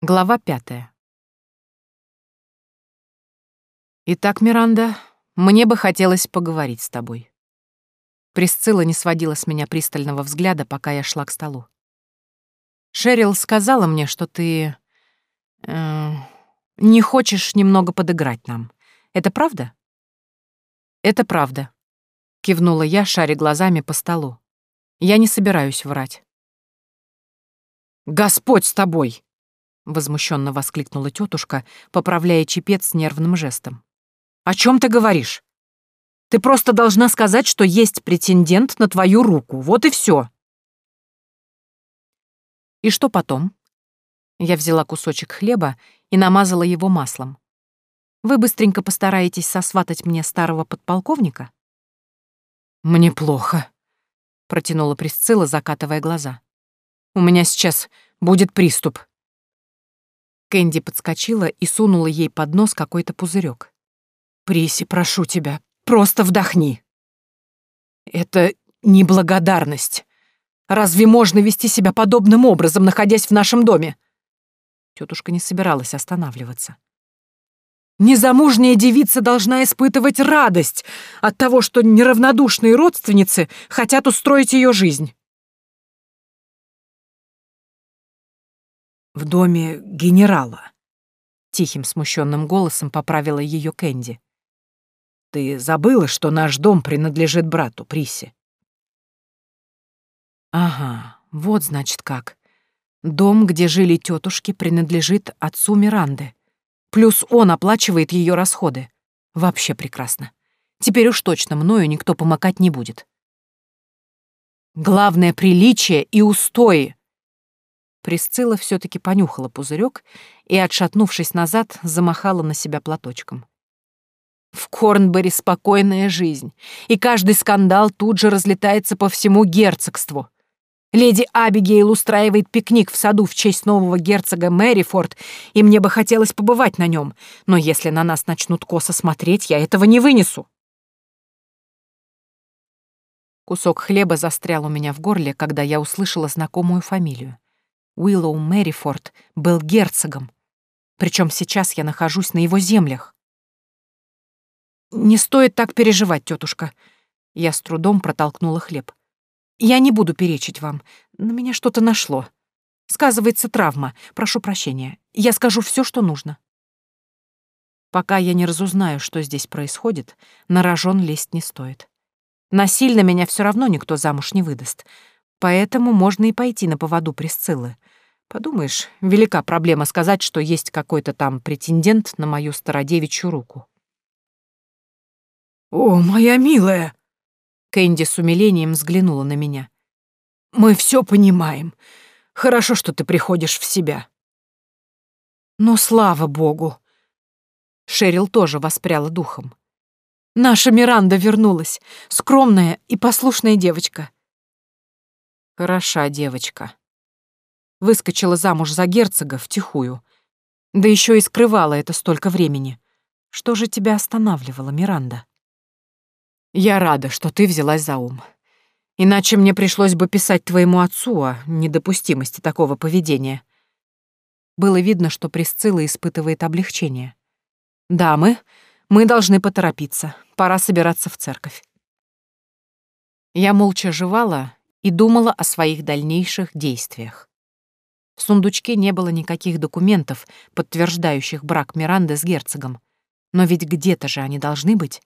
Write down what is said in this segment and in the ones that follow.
Глава пятая. Итак, Миранда, мне бы хотелось поговорить с тобой. Присцилла не сводила с меня пристального взгляда, пока я шла к столу. Шерил сказала мне, что ты... Э, не хочешь немного подыграть нам. Это правда? Это правда. Кивнула я, шаря глазами по столу. Я не собираюсь врать. «Господь с тобой!» Возмущенно воскликнула тетушка, поправляя чепец с нервным жестом. О чем ты говоришь? Ты просто должна сказать, что есть претендент на твою руку. Вот и все. И что потом? Я взяла кусочек хлеба и намазала его маслом. Вы быстренько постараетесь сосватать мне старого подполковника? Мне плохо, протянула Присцилла, закатывая глаза. У меня сейчас будет приступ. Кэнди подскочила и сунула ей под нос какой-то пузырек. «Приси, прошу тебя, просто вдохни!» «Это неблагодарность. Разве можно вести себя подобным образом, находясь в нашем доме?» Тетушка не собиралась останавливаться. Незамужняя девица должна испытывать радость от того, что неравнодушные родственницы хотят устроить ее жизнь. В доме генерала. Тихим смущенным голосом поправила ее Кэнди. Ты забыла, что наш дом принадлежит брату Присе? Ага, вот значит как. Дом, где жили тетушки, принадлежит отцу Миранды. Плюс он оплачивает ее расходы. Вообще прекрасно. Теперь уж точно мною никто помогать не будет. Главное — приличие и устои, Присцилла все таки понюхала пузырек и, отшатнувшись назад, замахала на себя платочком. В Корнбери спокойная жизнь, и каждый скандал тут же разлетается по всему герцогству. Леди Абигейл устраивает пикник в саду в честь нового герцога Мэрифорд, и мне бы хотелось побывать на нем, но если на нас начнут косо смотреть, я этого не вынесу. Кусок хлеба застрял у меня в горле, когда я услышала знакомую фамилию. Уиллоу Мэрифорд был герцогом. Причем сейчас я нахожусь на его землях. «Не стоит так переживать, тетушка. Я с трудом протолкнула хлеб. «Я не буду перечить вам. На меня что-то нашло. Сказывается травма. Прошу прощения. Я скажу все, что нужно». Пока я не разузнаю, что здесь происходит, на рожон лезть не стоит. Насильно меня все равно никто замуж не выдаст, поэтому можно и пойти на поводу Присциллы. Подумаешь, велика проблема сказать, что есть какой-то там претендент на мою стародевичью руку. «О, моя милая!» Кэнди с умилением взглянула на меня. «Мы все понимаем. Хорошо, что ты приходишь в себя». «Но слава богу!» Шерил тоже воспряла духом. «Наша Миранда вернулась, скромная и послушная девочка». «Хороша девочка», Выскочила замуж за герцога втихую. Да еще и скрывала это столько времени. Что же тебя останавливало, Миранда? Я рада, что ты взялась за ум. Иначе мне пришлось бы писать твоему отцу о недопустимости такого поведения. Было видно, что Присцилла испытывает облегчение. «Дамы, мы должны поторопиться. Пора собираться в церковь». Я молча жевала и думала о своих дальнейших действиях. В сундучке не было никаких документов, подтверждающих брак Миранды с герцогом. Но ведь где-то же они должны быть.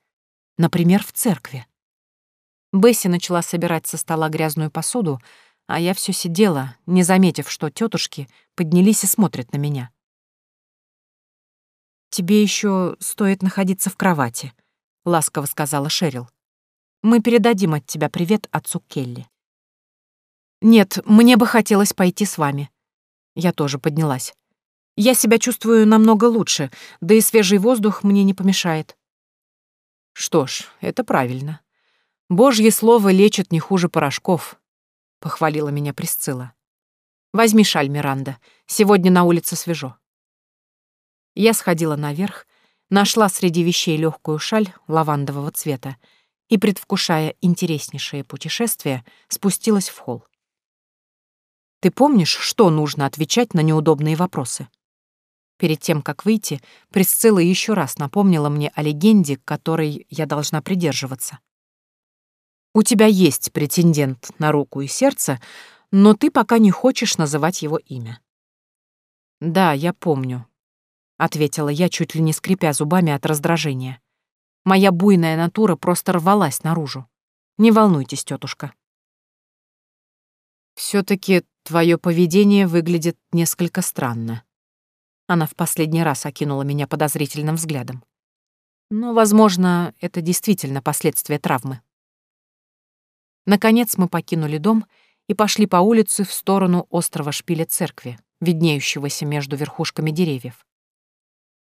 Например, в церкви. Бесси начала собирать со стола грязную посуду, а я все сидела, не заметив, что тетушки поднялись и смотрят на меня. «Тебе еще стоит находиться в кровати», — ласково сказала Шерил. «Мы передадим от тебя привет отцу Келли». «Нет, мне бы хотелось пойти с вами», я тоже поднялась. Я себя чувствую намного лучше, да и свежий воздух мне не помешает. Что ж, это правильно. Божье слово лечит не хуже порошков, похвалила меня Присцилла. Возьми шаль, Миранда. Сегодня на улице свежо. Я сходила наверх, нашла среди вещей легкую шаль лавандового цвета и, предвкушая интереснейшее путешествие, спустилась в холл. Ты помнишь, что нужно отвечать на неудобные вопросы? Перед тем, как выйти, Присцилла еще раз напомнила мне о легенде, которой я должна придерживаться. «У тебя есть претендент на руку и сердце, но ты пока не хочешь называть его имя». «Да, я помню», — ответила я, чуть ли не скрипя зубами от раздражения. Моя буйная натура просто рвалась наружу. Не волнуйтесь, тетушка. Все таки твое поведение выглядит несколько странно. Она в последний раз окинула меня подозрительным взглядом. Но, возможно, это действительно последствия травмы. Наконец мы покинули дом и пошли по улице в сторону острова шпиля церкви, виднеющегося между верхушками деревьев.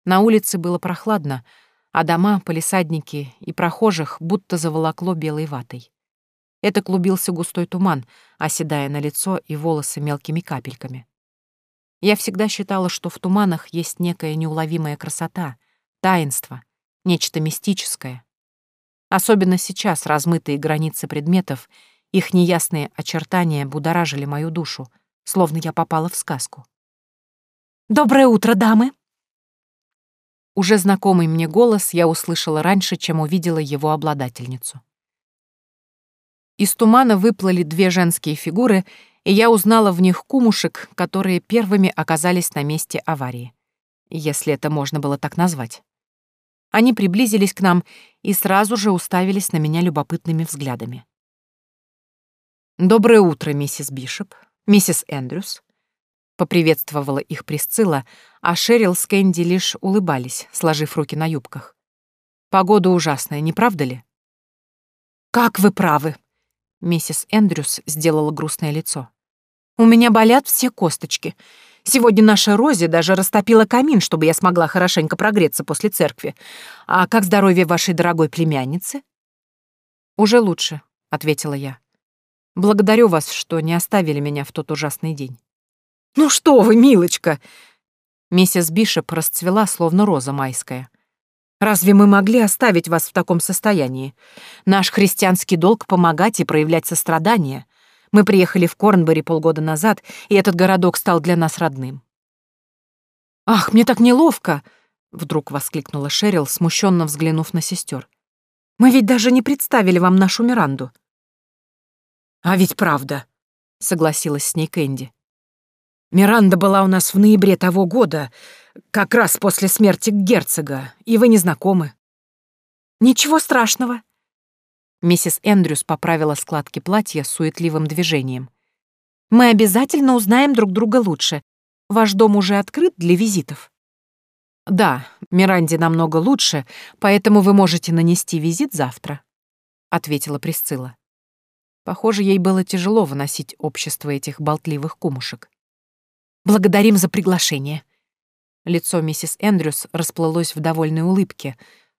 На улице было прохладно, а дома, полисадники и прохожих будто заволокло белой ватой. Это клубился густой туман, оседая на лицо и волосы мелкими капельками. Я всегда считала, что в туманах есть некая неуловимая красота, таинство, нечто мистическое. Особенно сейчас размытые границы предметов, их неясные очертания будоражили мою душу, словно я попала в сказку. «Доброе утро, дамы!» Уже знакомый мне голос я услышала раньше, чем увидела его обладательницу. Из тумана выплыли две женские фигуры — и я узнала в них кумушек, которые первыми оказались на месте аварии, если это можно было так назвать. Они приблизились к нам и сразу же уставились на меня любопытными взглядами. «Доброе утро, миссис Бишоп, миссис Эндрюс», — поприветствовала их Присцилла, а Шерил с Кэнди лишь улыбались, сложив руки на юбках. «Погода ужасная, не правда ли?» «Как вы правы!» Миссис Эндрюс сделала грустное лицо. «У меня болят все косточки. Сегодня наша Рози даже растопила камин, чтобы я смогла хорошенько прогреться после церкви. А как здоровье вашей дорогой племянницы?» «Уже лучше», — ответила я. «Благодарю вас, что не оставили меня в тот ужасный день». «Ну что вы, милочка!» Миссис Бишоп расцвела, словно роза майская. Разве мы могли оставить вас в таком состоянии? Наш христианский долг — помогать и проявлять сострадание. Мы приехали в Корнбери полгода назад, и этот городок стал для нас родным». «Ах, мне так неловко!» — вдруг воскликнула Шерил, смущенно взглянув на сестер. «Мы ведь даже не представили вам нашу Миранду». «А ведь правда», — согласилась с ней Кэнди. «Миранда была у нас в ноябре того года, как раз после смерти герцога, и вы не знакомы». «Ничего страшного». Миссис Эндрюс поправила складки платья суетливым движением. «Мы обязательно узнаем друг друга лучше. Ваш дом уже открыт для визитов?» «Да, Миранде намного лучше, поэтому вы можете нанести визит завтра», — ответила Присцилла. Похоже, ей было тяжело выносить общество этих болтливых кумушек. «Благодарим за приглашение», Лицо миссис Эндрюс расплылось в довольной улыбке,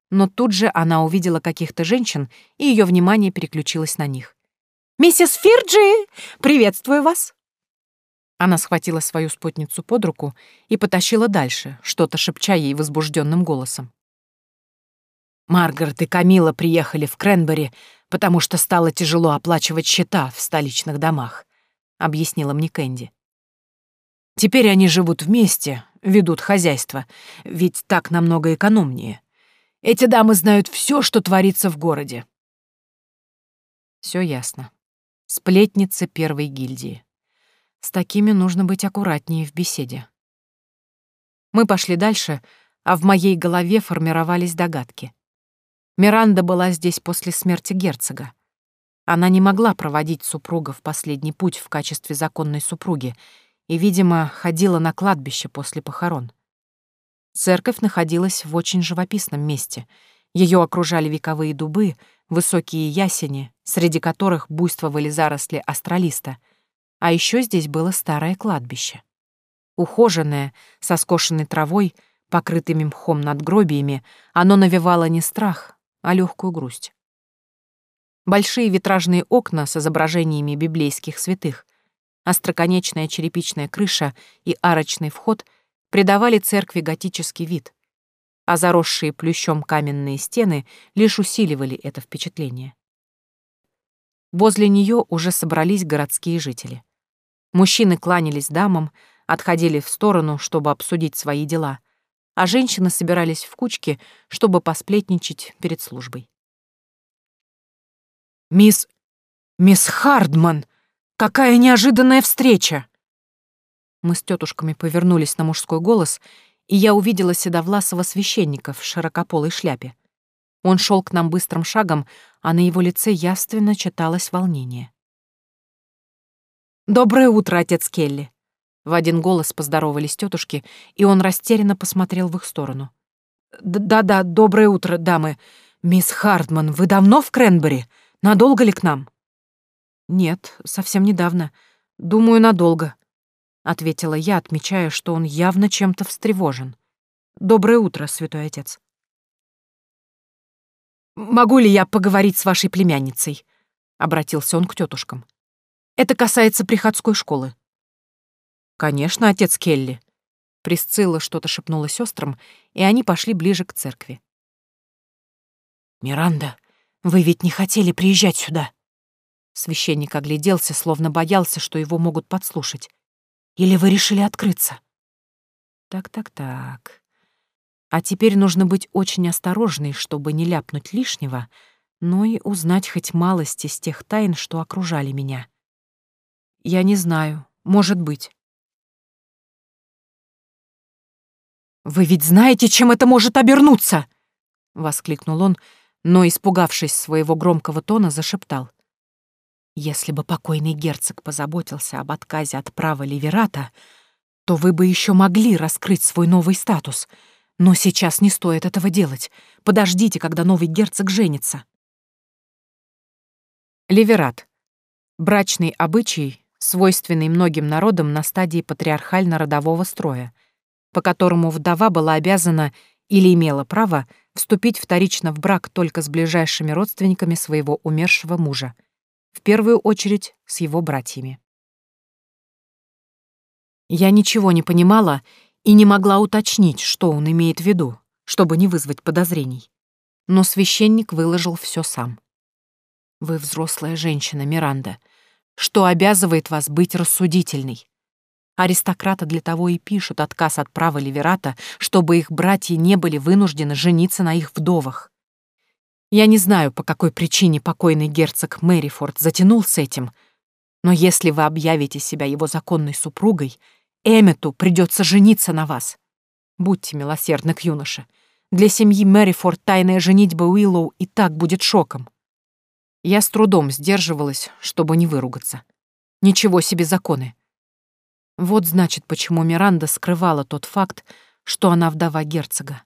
но тут же она увидела каких-то женщин, и ее внимание переключилось на них. «Миссис Фирджи! Приветствую вас!» Она схватила свою спутницу под руку и потащила дальше, что-то шепча ей возбужденным голосом. «Маргарет и Камила приехали в Кренбери, потому что стало тяжело оплачивать счета в столичных домах», — объяснила мне Кэнди. «Теперь они живут вместе, ведут хозяйство, ведь так намного экономнее. Эти дамы знают все, что творится в городе. Все ясно. Сплетницы первой гильдии. С такими нужно быть аккуратнее в беседе. Мы пошли дальше, а в моей голове формировались догадки. Миранда была здесь после смерти герцога. Она не могла проводить супруга в последний путь в качестве законной супруги и, видимо, ходила на кладбище после похорон. Церковь находилась в очень живописном месте. Ее окружали вековые дубы, высокие ясени, среди которых буйствовали заросли астролиста. А еще здесь было старое кладбище. Ухоженное, со скошенной травой, покрытыми мхом надгробиями, оно навевало не страх, а легкую грусть. Большие витражные окна с изображениями библейских святых, остроконечная черепичная крыша и арочный вход придавали церкви готический вид, а заросшие плющом каменные стены лишь усиливали это впечатление. Возле нее уже собрались городские жители. Мужчины кланялись дамам, отходили в сторону, чтобы обсудить свои дела, а женщины собирались в кучки, чтобы посплетничать перед службой. «Мисс... мисс Хардман! Какая неожиданная встреча!» Мы с тетушками повернулись на мужской голос, и я увидела седовласого священника в широкополой шляпе. Он шел к нам быстрым шагом, а на его лице явственно читалось волнение. «Доброе утро, отец Келли!» В один голос поздоровались тетушки, и он растерянно посмотрел в их сторону. «Да-да, доброе утро, дамы. Мисс Хардман, вы давно в Кренбери? Надолго ли к нам?» «Нет, совсем недавно. Думаю, надолго», — ответила я, отмечая, что он явно чем-то встревожен. «Доброе утро, святой отец». «Могу ли я поговорить с вашей племянницей?» — обратился он к тетушкам. «Это касается приходской школы». «Конечно, отец Келли». Присцилла что-то шепнула сестрам, и они пошли ближе к церкви. «Миранда, вы ведь не хотели приезжать сюда?» Священник огляделся, словно боялся, что его могут подслушать. «Или вы решили открыться?» «Так-так-так. А теперь нужно быть очень осторожной, чтобы не ляпнуть лишнего, но и узнать хоть малость из тех тайн, что окружали меня. Я не знаю, может быть. «Вы ведь знаете, чем это может обернуться!» — воскликнул он, но, испугавшись своего громкого тона, зашептал. «Если бы покойный герцог позаботился об отказе от права Ливерата, то вы бы еще могли раскрыть свой новый статус — но сейчас не стоит этого делать. Подождите, когда новый герцог женится. Ливерат. Брачный обычай, свойственный многим народам на стадии патриархально-родового строя, по которому вдова была обязана или имела право вступить вторично в брак только с ближайшими родственниками своего умершего мужа, в первую очередь с его братьями. Я ничего не понимала и не могла уточнить, что он имеет в виду, чтобы не вызвать подозрений. Но священник выложил все сам. «Вы взрослая женщина, Миранда, что обязывает вас быть рассудительной. Аристократы для того и пишут отказ от права Ливерата, чтобы их братья не были вынуждены жениться на их вдовах. Я не знаю, по какой причине покойный герцог Мэрифорд затянул с этим, но если вы объявите себя его законной супругой — Эммету придется жениться на вас. Будьте милосердны к юноше. Для семьи Мэрифорд тайная женитьба Уиллоу и так будет шоком. Я с трудом сдерживалась, чтобы не выругаться. Ничего себе законы. Вот значит, почему Миранда скрывала тот факт, что она вдова герцога.